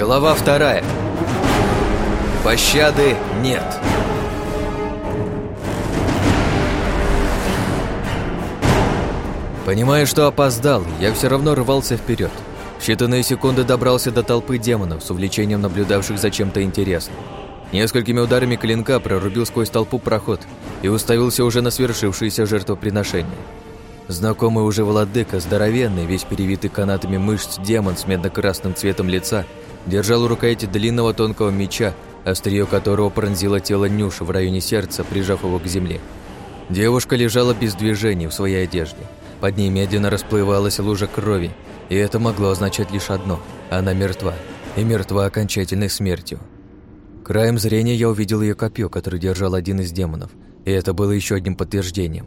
Глава вторая. Пощады нет. Понимая, что опоздал, я все равно рвался вперед. В считанные секунды добрался до толпы демонов с увлечением наблюдавших за чем-то интересным. Несколькими ударами клинка прорубил сквозь толпу проход и уставился уже на свершившееся жертвоприношение. Знакомый уже владыка, здоровенный, весь перевитый канатами мышц демон с медно-красным цветом лица, держал у рукояти длинного тонкого меча, острие которого пронзило тело Нюши в районе сердца, прижав его к земле. Девушка лежала без движения в своей одежде. Под ней медленно расплывалась лужа крови, и это могло означать лишь одно – она мертва, и мертва окончательной смертью. Краем зрения я увидел ее копье, которое держал один из демонов, и это было еще одним подтверждением.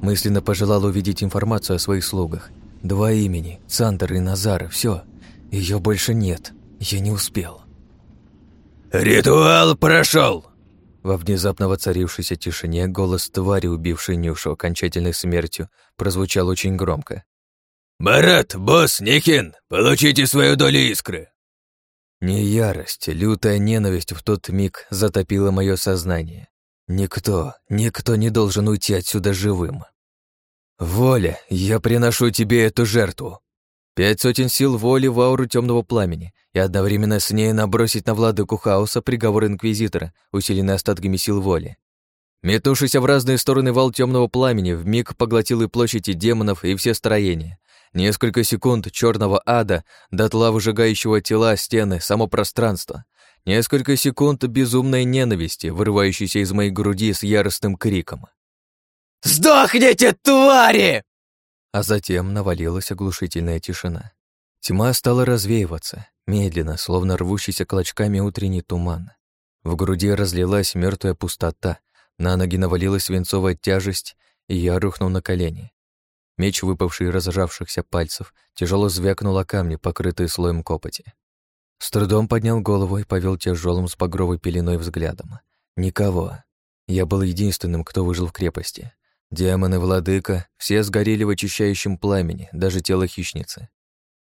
Мысленно пожелал увидеть информацию о своих слугах. Два имени – Цандер и Назар, все. Ее больше нет. Я не успел. «Ритуал прошел!» Во внезапно воцарившейся тишине голос твари, убившей Нюшу окончательной смертью, прозвучал очень громко. «Барат, босс, Никин, получите свою долю искры!» Не ярость, лютая ненависть в тот миг затопила мое сознание. Никто, никто не должен уйти отсюда живым. «Воля, я приношу тебе эту жертву!» Пять сотен сил воли в ауру темного пламени и одновременно с ней набросить на владыку хаоса приговор Инквизитора, усиленный остатками сил воли. Метнувшийся в разные стороны вал темного пламени вмиг поглотил и площади демонов, и все строения. Несколько секунд черного ада, дотла выжигающего тела, стены, само пространство. Несколько секунд безумной ненависти, вырывающейся из моей груди с яростным криком. «Сдохните, твари!» А затем навалилась оглушительная тишина. Тьма стала развеиваться, медленно, словно рвущийся клочками утренний туман. В груди разлилась мертвая пустота, на ноги навалилась свинцовая тяжесть, и я рухнул на колени. Меч, выпавший из разжавшихся пальцев, тяжело звякнул о камни, покрытые слоем копоти. С трудом поднял голову и повел тяжелым с багровой пеленой взглядом. Никого. Я был единственным, кто выжил в крепости. Демоны, владыка, все сгорели в очищающем пламени, даже тело хищницы.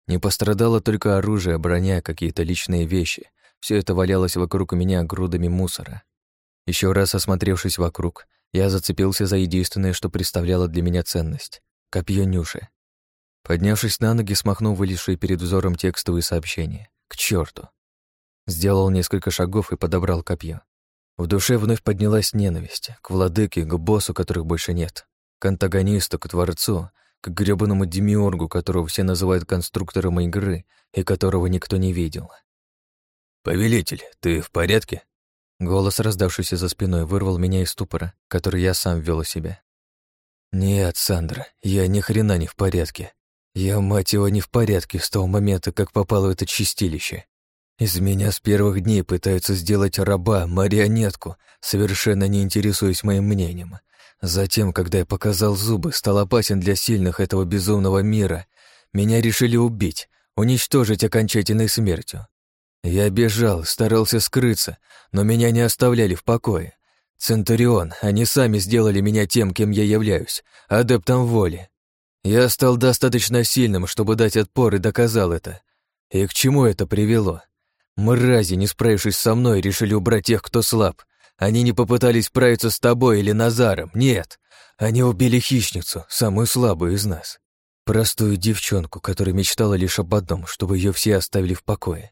Не пострадало только оружие, броня, какие-то личные вещи. Все это валялось вокруг меня грудами мусора. Еще раз осмотревшись вокруг, я зацепился за единственное, что представляло для меня ценность Копье Нюши. Поднявшись на ноги, смахнул вылезшие перед взором текстовые сообщения. К черту! Сделал несколько шагов и подобрал копье. В душе вновь поднялась ненависть. К владыке, к боссу, которых больше нет. К антагонисту, к творцу, к грёбаному демиоргу, которого все называют конструктором игры и которого никто не видел. «Повелитель, ты в порядке?» Голос, раздавшийся за спиной, вырвал меня из ступора, который я сам ввел у себя. «Нет, Сандра, я ни хрена не в порядке. Я, мать его, не в порядке с того момента, как попал в это чистилище. Из меня с первых дней пытаются сделать раба, марионетку, совершенно не интересуясь моим мнением. Затем, когда я показал зубы, стал опасен для сильных этого безумного мира, меня решили убить, уничтожить окончательной смертью. Я бежал, старался скрыться, но меня не оставляли в покое. Центурион, они сами сделали меня тем, кем я являюсь, адептом воли. Я стал достаточно сильным, чтобы дать отпор и доказал это. И к чему это привело? Мрази, не справившись со мной, решили убрать тех, кто слаб. Они не попытались справиться с тобой или Назаром, нет. Они убили хищницу, самую слабую из нас. Простую девчонку, которая мечтала лишь об одном, чтобы ее все оставили в покое.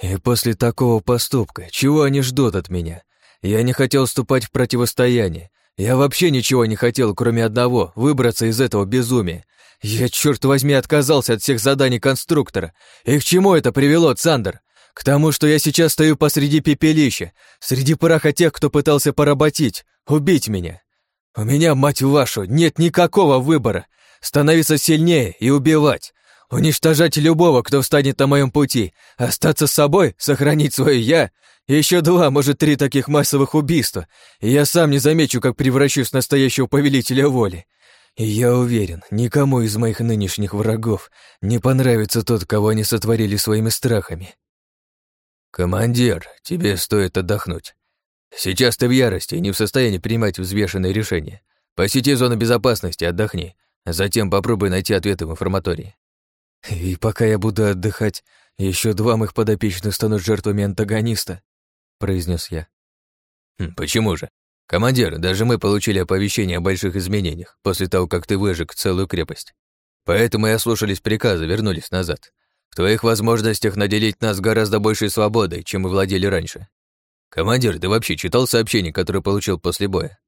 И после такого поступка, чего они ждут от меня? Я не хотел вступать в противостояние. Я вообще ничего не хотел, кроме одного — выбраться из этого безумия. Я, черт возьми, отказался от всех заданий конструктора. И к чему это привело, Цандер? К тому, что я сейчас стою посреди пепелища, среди праха тех, кто пытался поработить, убить меня. У меня, мать вашу, нет никакого выбора. Становиться сильнее и убивать. Уничтожать любого, кто встанет на моем пути. Остаться с собой, сохранить свое «я» Еще два, может, три таких массовых убийства, и я сам не замечу, как превращусь в настоящего повелителя воли. И я уверен, никому из моих нынешних врагов не понравится тот, кого они сотворили своими страхами. «Командир, тебе стоит отдохнуть. Сейчас ты в ярости и не в состоянии принимать взвешенные решения. Посети зону безопасности, отдохни, затем попробуй найти ответы в информатории». И пока я буду отдыхать, Еще два моих подопечных станут жертвами антагониста, произнес я. Хм, почему же? Командир, даже мы получили оповещение о больших изменениях после того, как ты выжег целую крепость. Поэтому и ослушались приказа, вернулись назад. В твоих возможностях наделить нас гораздо большей свободой, чем мы владели раньше. Командир, ты вообще читал сообщение, которое получил после боя?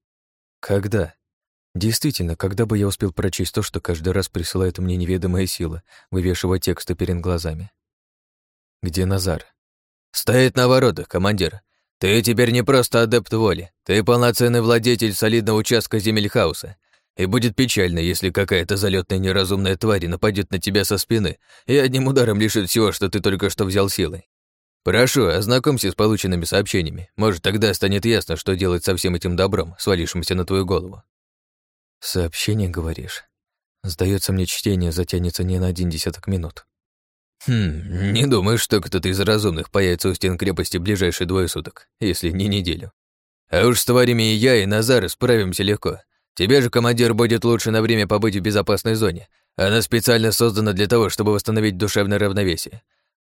Когда? Действительно, когда бы я успел прочесть то, что каждый раз присылает мне неведомая сила, вывешивая тексты перед глазами? Где Назар? Стоит на воротах, командир. Ты теперь не просто адепт воли, ты полноценный владетель солидного участка земель хаоса. И будет печально, если какая-то залетная неразумная тварь нападет на тебя со спины и одним ударом лишит всего, что ты только что взял силой. Прошу, ознакомься с полученными сообщениями. Может, тогда станет ясно, что делать со всем этим добром, свалившимся на твою голову. Сообщение, говоришь? Сдается мне, чтение затянется не на один десяток минут. Хм, не думаю, что кто-то из разумных появится у стен крепости в ближайшие двое суток, если не неделю. А уж с тварями и я, и Назар справимся легко. Тебе же, командир, будет лучше на время побыть в безопасной зоне. Она специально создана для того, чтобы восстановить душевное равновесие.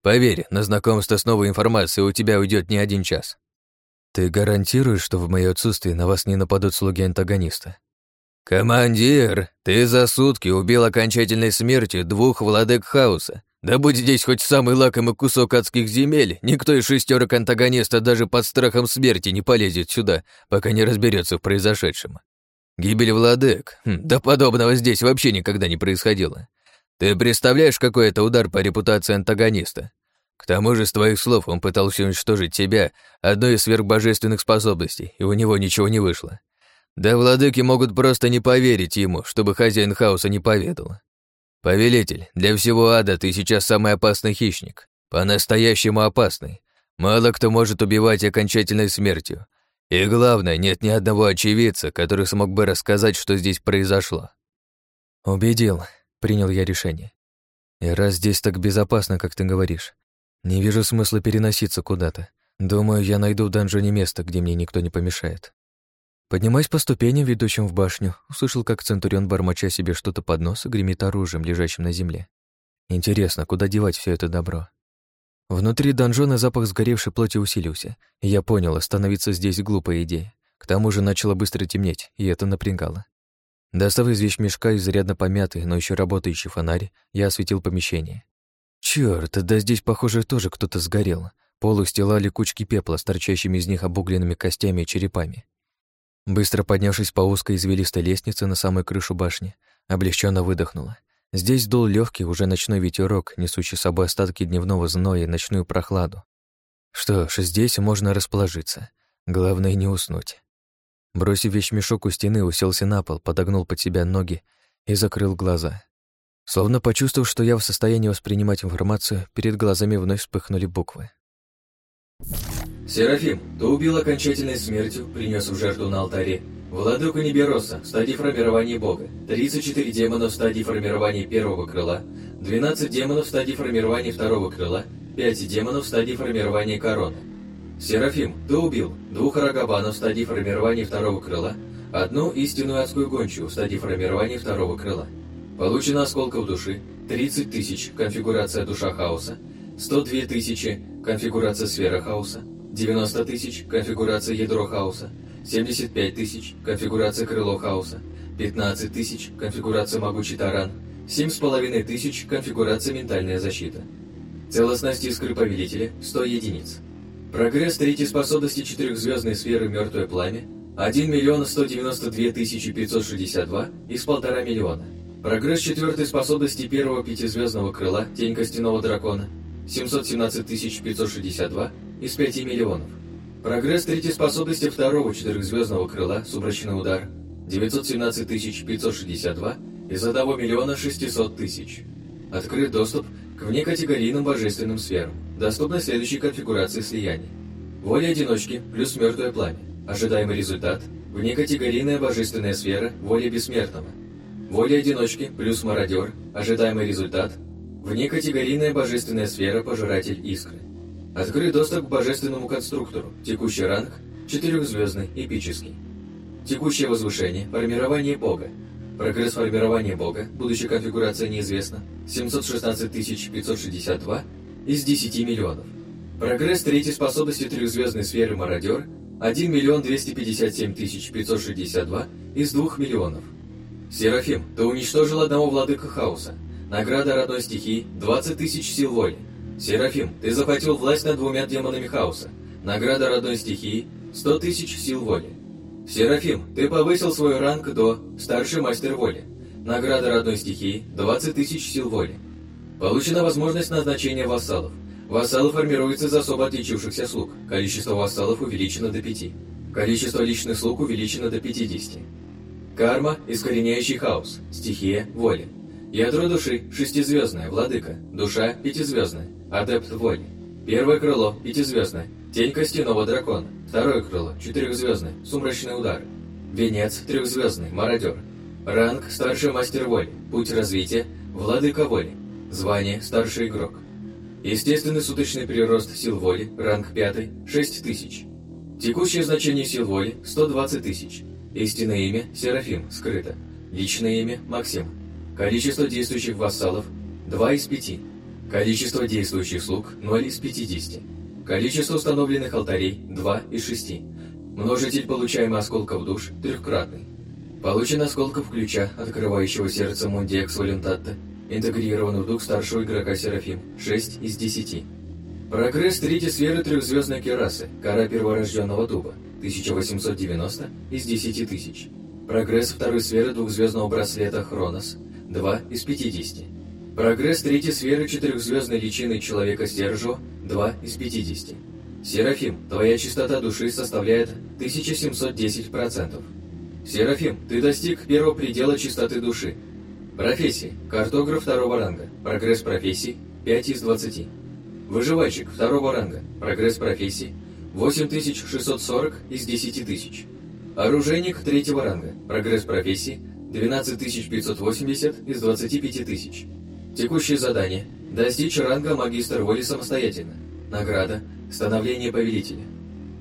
Поверь, на знакомство с новой информацией у тебя уйдет не один час. Ты гарантируешь, что в моё отсутствие на вас не нападут слуги антагониста? Командир, ты за сутки убил окончательной смертью двух владык хаоса. Да будь здесь хоть самый лакомый кусок адских земель, никто из шестерок антагониста даже под страхом смерти не полезет сюда, пока не разберется в произошедшем. Гибель владык, хм, да подобного здесь вообще никогда не происходило. Ты представляешь, какой это удар по репутации антагониста? К тому же, с твоих слов, он пытался уничтожить тебя, одной из сверхбожественных способностей, и у него ничего не вышло. Да владыки могут просто не поверить ему, чтобы хозяин хаоса не поведал. «Повелитель, для всего ада ты сейчас самый опасный хищник. По-настоящему опасный. Мало кто может убивать окончательной смертью. И главное, нет ни одного очевидца, который смог бы рассказать, что здесь произошло». «Убедил», — принял я решение. «И раз здесь так безопасно, как ты говоришь, не вижу смысла переноситься куда-то. Думаю, я найду в данжоне место, где мне никто не помешает». Поднимаясь по ступеням, ведущим в башню, услышал, как Центурион, бормоча себе что-то под нос, гремит оружием, лежащим на земле. Интересно, куда девать все это добро? Внутри донжона запах сгоревшей плоти усилился, и я понял, остановиться здесь глупая идея. К тому же начало быстро темнеть, и это напрягало. Достав из вещмешка изрядно помятый, но еще работающий фонарь, я осветил помещение. Чёрт, да здесь, похоже, тоже кто-то сгорел. Пол устилали кучки пепла с торчащими из них обугленными костями и черепами. Быстро поднявшись по узкой извилистой лестнице на самую крышу башни, облегченно выдохнула. Здесь дул легкий уже ночной ветерок, несущий с собой остатки дневного зноя и ночную прохладу. Что ж, здесь можно расположиться. Главное не уснуть. Бросив вещмешок у стены, уселся на пол, подогнул под себя ноги и закрыл глаза. Словно почувствовав, что я в состоянии воспринимать информацию, перед глазами вновь вспыхнули буквы. Серафим, ты убил окончательной смертью, принес в жертву на алтаре. Владыку Небероса, стадии формирования Бога. 34 демона в стадии формирования первого крыла. 12 демонов в стадии формирования второго крыла. 5 демонов в стадии формирования короны. Серафим, ты убил двух рогобанов в стадии формирования второго крыла, одну истинную адскую гончую в стадии формирования второго крыла. Получено осколков души 30 тысяч, конфигурация душа хаоса, 102 тысячи, конфигурация сфера хаоса, 90 тысяч – конфигурация ядро хаоса, 75 тысяч – конфигурация крыло хаоса, 15 тысяч – конфигурация могучий таран, 7,5 тысяч – конфигурация ментальная защита. Целостность искры повелителя – 100 единиц. Прогресс третьей способности четырехзвездной сферы «Мертвое пламя» – 1 миллион 192 тысячи 562 из полтора миллиона. Прогресс четвертой способности первого пятизвездного крыла «Тень костяного дракона» – 717 562 из 5 миллионов. Прогресс третьей способности второго четырехзвездного крыла «Сумрачный удар» 917 562 из 1 миллиона 600 тысяч. Открыт доступ к внекатегорийным божественным сферам. Доступны следующие конфигурации слияния. Воля одиночки плюс мертвое пламя. Ожидаемый результат – внекатегорийная божественная сфера воли бессмертного. Воля одиночки плюс мародер. Ожидаемый результат – внекатегорийная божественная сфера пожиратель искры. Открыт доступ к божественному конструктору. Текущий ранг – четырехзвездный, эпический. Текущее возвышение – формирование бога. Прогресс формирования бога, будущая конфигурация неизвестна, 716 562 из 10 миллионов. Прогресс третьей способности трехзвездной сферы «Мародер» 1 миллион 257 тысяч 562 из 2 миллионов. Серафим, ты уничтожил одного владыка хаоса. Награда родной стихии – 20 тысяч сил воли. Серафим, ты захватил власть над двумя демонами хаоса. Награда родной стихии – 100 тысяч сил воли. Серафим, ты повысил свой ранг до старший мастер воли. Награда родной стихии – 20 тысяч сил воли. Получена возможность назначения вассалов. Вассалы формируются из особо отличившихся слуг. Количество вассалов увеличено до 5. Количество личных слуг увеличено до 50. Карма – искореняющий хаос. Стихия – воля. Ядро души – шестизвездное, владыка. Душа – пятизвездная, адепт воли. Первое крыло – пятизвездное, тень костяного дракона. Второе крыло – четырехзвездное, сумрачный удар. Венец – трехзвездный, мародер. Ранг – старший мастер воли. Путь развития – владыка воли. Звание – старший игрок. Естественный суточный прирост сил воли, ранг 5, 6 тысяч. Текущее значение сил воли – 120 тысяч. Истинное имя – Серафим, скрыто. Личное имя – Максим. Количество действующих вассалов – 2 из 5. Количество действующих слуг – 0 из 50. Количество установленных алтарей – 2 из 6. Множитель получаемых осколков душ – трехкратный. Получен осколков ключа, открывающего сердце Мундиекс Валентатта, Интегрированный в дух старшего игрока Серафим. 6 из 10. Прогресс третьей сферы трехзвездной керасы. Кора перворожденного дуба. 1890 из 10 тысяч. Прогресс второй сферы двухзвездного браслета Хронос. 2 из 50. Прогресс третьей сферы четырехзвездной личины человека Сержо. 2 из 50. Серафим, твоя частота души составляет 1710%. Серафим, ты достиг первого предела чистоты души Профессии. Картограф второго ранга. Прогресс профессий 5 из 20. Выживальщик второго ранга. Прогресс профессий 8640 из 10 тысяч. Оружейник третьего ранга. Прогресс профессии 12580 из 25 тысяч. Текущее задание. Достичь ранга магистр воли самостоятельно. Награда. Становление повелителя.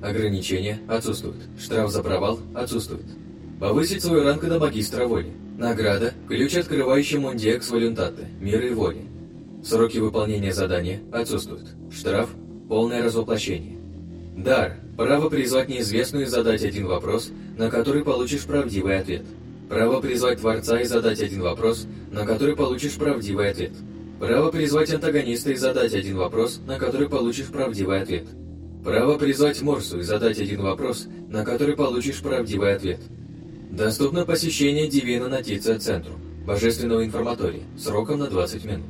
Ограничения отсутствуют. Штраф за провал отсутствует. Повысить свой ранг до магистра воли. Награда – ключ, открывающий Мундиекс Валюнтаты, мира и воли. Сроки выполнения задания отсутствуют. Штраф – полное развоплощение. Дар – право призвать неизвестную и задать один вопрос, на который получишь правдивый ответ. Право призвать Творца и задать один вопрос, на который получишь правдивый ответ. Право призвать антагониста и задать один вопрос, на который получишь правдивый ответ. Право призвать Морсу и задать один вопрос, на который получишь правдивый ответ. Доступно посещение Дивина Нотиция Центру, Божественного информатория, сроком на 20 минут.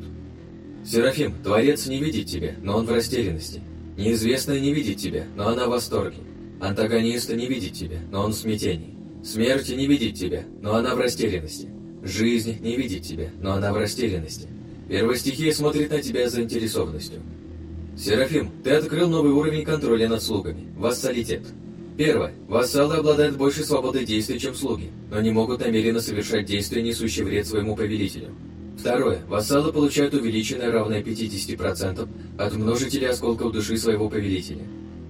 Серафим, Творец не видит тебя, но он в растерянности. Неизвестная не видит тебя, но она в восторге. Антагонист не видит тебя, но он в смятении. Смерть не видит тебя, но она в растерянности. Жизнь не видит тебя, но она в растерянности. Первая стихия смотрит на тебя заинтересованностью. Серафим, ты открыл новый уровень контроля над слугами. Вассалитет. Первое. Вассалы обладают большей свободой действий, чем слуги, но не могут намеренно совершать действия, несущие вред своему повелителю. Второе. Вассалы получают увеличенное равное 50% от множителя осколков души своего повелителя.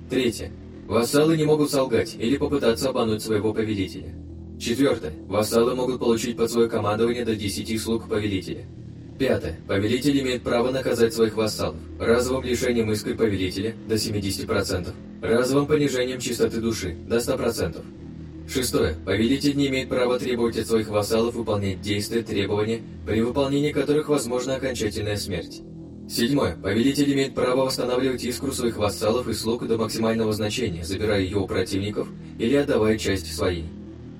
Третье. Вассалы не могут солгать или попытаться обмануть своего повелителя. Четвертое. Вассалы могут получить под свое командование до 10 слуг повелителя. Пятое. Повелитель имеет право наказать своих вассалов разовым лишением искры повелителя до 70%, разовым понижением чистоты души до 100%. Шестое. Повелитель не имеет права требовать от своих вассалов выполнять действия, требования, при выполнении которых возможна окончательная смерть. Седьмое. Повелитель имеет право восстанавливать искру своих вассалов и слуг до максимального значения, забирая ее у противников или отдавая часть своей.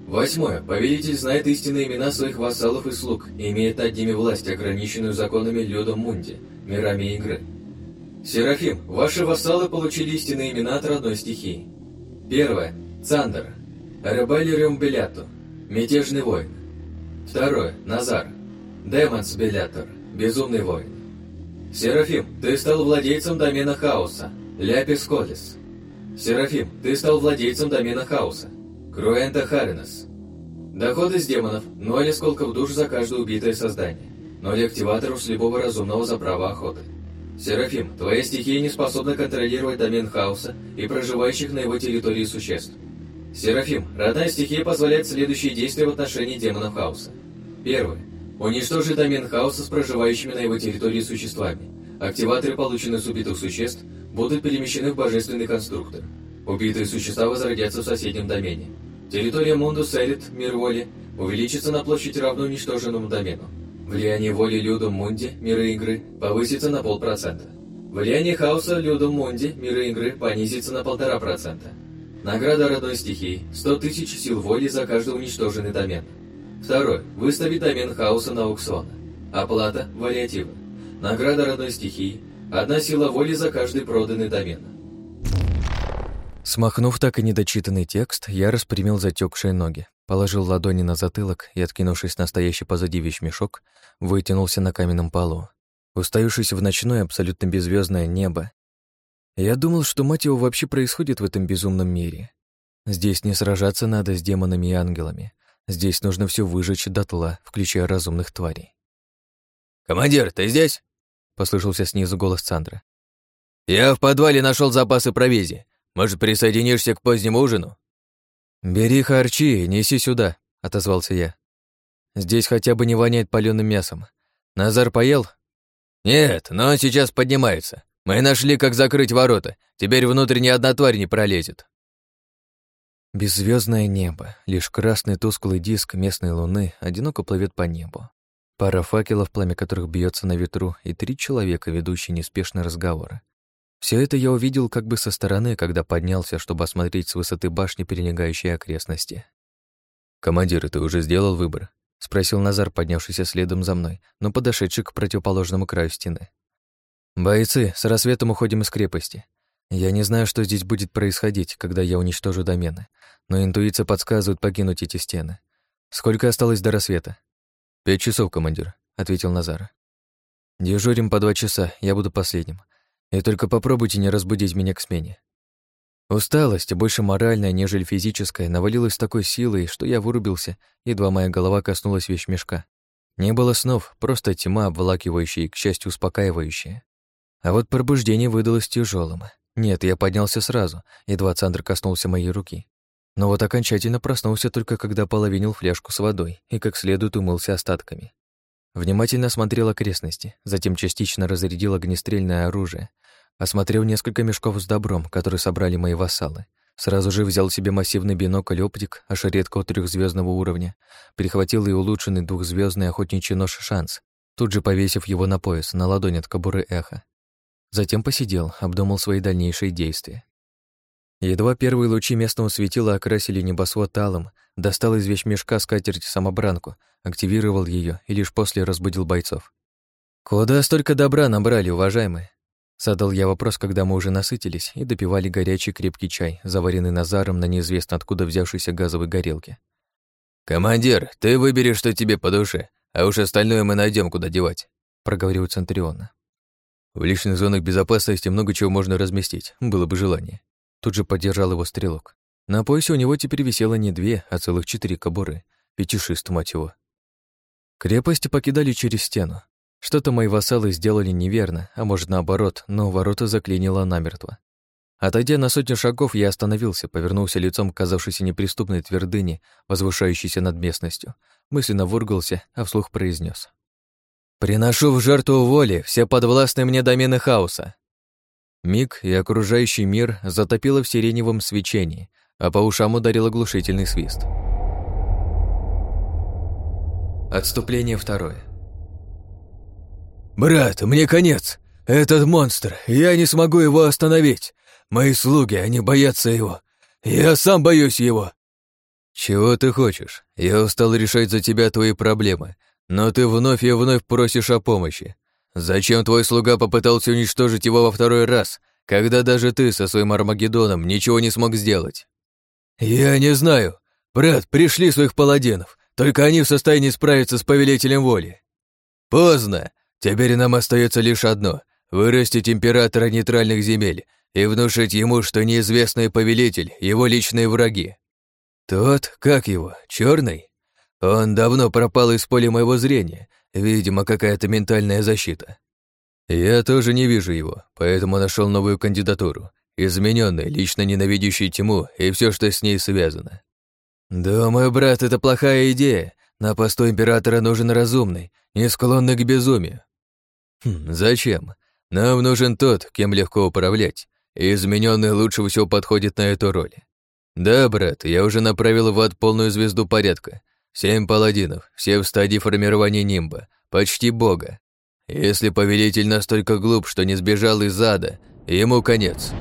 Восьмое. Повелитель знает истинные имена своих вассалов и слуг и имеет над ними власть, ограниченную законами Людом Мунди, мирами игры. Серафим, ваши вассалы получили истинные имена от родной стихии. Первое. Цандер. Ребеллиум Беляту. Мятежный воин. Второе. Назар. Демонс Белятор. Безумный воин. Серафим, ты стал владельцем домена хаоса. Ляпис Колес. Серафим, ты стал владельцем домена хаоса. Круэнта Харинес. Доходы с демонов – ноль осколков душ за каждое убитое создание. Ноль активаторов с любого разумного за право охоты. Серафим, твоя стихия не способна контролировать домен хаоса и проживающих на его территории существ. Серафим, родная стихия позволяет следующие действия в отношении демонов хаоса. Первое. Уничтожить домен хаоса с проживающими на его территории существами. Активаторы полученных с убитых существ будут перемещены в божественный конструктор. Убитые существа возродятся в соседнем домене. Территория Мундус Элит, мир воли, увеличится на площадь равно уничтоженному домену. Влияние воли Людум Мунди, мира игры, повысится на полпроцента. Влияние хаоса Людум Мунди, мира игры, понизится на полтора процента. Награда родной стихии – 100 тысяч сил воли за каждый уничтоженный домен. Второе. Выставить домен хаоса на аукцион. Оплата – вариативно. Награда родной стихии – одна сила воли за каждый проданный домен. Смахнув так и недочитанный текст, я распрямил затекшие ноги, положил ладони на затылок и, откинувшись на стоящий позади вещмешок, вытянулся на каменном полу. Уставившись в ночное, абсолютно беззвездное небо, я думал, что, мать его, вообще происходит в этом безумном мире. Здесь не сражаться надо с демонами и ангелами, Здесь нужно все выжечь дотла, включая разумных тварей. «Командир, ты здесь?» — послышался снизу голос Сандра. «Я в подвале нашел запасы провизии. Может, присоединишься к позднему ужину?» «Бери харчи и неси сюда», — отозвался я. «Здесь хотя бы не воняет паленым мясом. Назар поел?» «Нет, но он сейчас поднимается. Мы нашли, как закрыть ворота. Теперь внутрь ни одна тварь не пролезет». Беззвездное небо, лишь красный тусклый диск местной луны одиноко плывет по небу. Пара факелов, пламя которых бьется на ветру, и три человека, ведущие неспешный разговор. Все это я увидел как бы со стороны, когда поднялся, чтобы осмотреть с высоты башни перелегающие окрестности. «Командир, ты уже сделал выбор?» — спросил Назар, поднявшийся следом за мной, но подошедший к противоположному краю стены. «Бойцы, с рассветом уходим из крепости. Я не знаю, что здесь будет происходить, когда я уничтожу домены, но интуиция подсказывает покинуть эти стены. Сколько осталось до рассвета? Пять часов, командир, ответил Назар. Дежурим по два часа, я буду последним. И только попробуйте не разбудить меня к смене. Усталость, больше моральная, нежели физическая, навалилась с такой силой, что я вырубился, едва моя голова коснулась вещмешка. Не было снов, просто тьма, обволакивающая и, к счастью, успокаивающая. А вот пробуждение выдалось тяжелым. Нет, я поднялся сразу, едва Цандр коснулся моей руки. Но вот окончательно проснулся только когда половинил фляжку с водой и как следует умылся остатками. Внимательно осмотрел окрестности, затем частично разрядил огнестрельное оружие, осмотрел несколько мешков с добром, которые собрали мои вассалы. Сразу же взял себе массивный бинокль оптик аж редкого трехзвездного уровня, перехватил и улучшенный двухзвездный охотничий нож «Шанс», тут же повесив его на пояс, на ладонь от кобуры эхо. Затем посидел, обдумал свои дальнейшие действия. Едва первые лучи местного светила окрасили небосвод алым, достал из вещмешка скатерть самобранку, активировал ее и лишь после разбудил бойцов. «Куда столько добра набрали, уважаемые?» Задал я вопрос, когда мы уже насытились и допивали горячий крепкий чай, заваренный Назаром на неизвестно откуда взявшейся газовой горелке. «Командир, ты выбери, что тебе по душе, а уж остальное мы найдем, куда девать», — проговорил Центуриона. В личных зонах безопасности много чего можно разместить, было бы желание. Тут же поддержал его стрелок. На поясе у него теперь висело не две, а целых четыре кобуры. Пятишист, мать его. Крепость покидали через стену. Что-то мои вассалы сделали неверно, а может наоборот, но ворота заклинило намертво. Отойдя на сотню шагов, я остановился, повернулся лицом к казавшейся неприступной твердыне, возвышающейся над местностью, мысленно выругался, а вслух произнес: Приношу в жертву воли все подвластные мне домены хаоса. Миг и окружающий мир затопило в сиреневом свечении, а по ушам ударил оглушительный свист. Отступление второе. «Брат, мне конец! Этот монстр! Я не смогу его остановить! Мои слуги, они боятся его! Я сам боюсь его!» «Чего ты хочешь? Я устал решать за тебя твои проблемы. Но ты вновь и вновь просишь о помощи. Зачем твой слуга попытался уничтожить его во второй раз, когда даже ты со своим Армагеддоном ничего не смог сделать? Я не знаю. Брат, пришли своих паладинов. Только они в состоянии справиться с повелителем воли. Поздно. Теперь нам остается лишь одно — вырастить императора нейтральных земель и внушить ему, что неизвестный повелитель — его личные враги. Тот, как его, черный? Он давно пропал из поля моего зрения, видимо, какая-то ментальная защита. Я тоже не вижу его, поэтому нашел новую кандидатуру, измененный, лично ненавидящий тьму и все, что с ней связано. Думаю, брат, это плохая идея, На посту императора нужен разумный, не склонный к безумию. Хм, зачем? Нам нужен тот, кем легко управлять, и измененный лучше всего подходит на эту роль. Да, брат, я уже направил в ад полную звезду порядка. Семь паладинов, все в стадии формирования нимба, почти бога. Если повелитель настолько глуп, что не сбежал из ада, ему конец.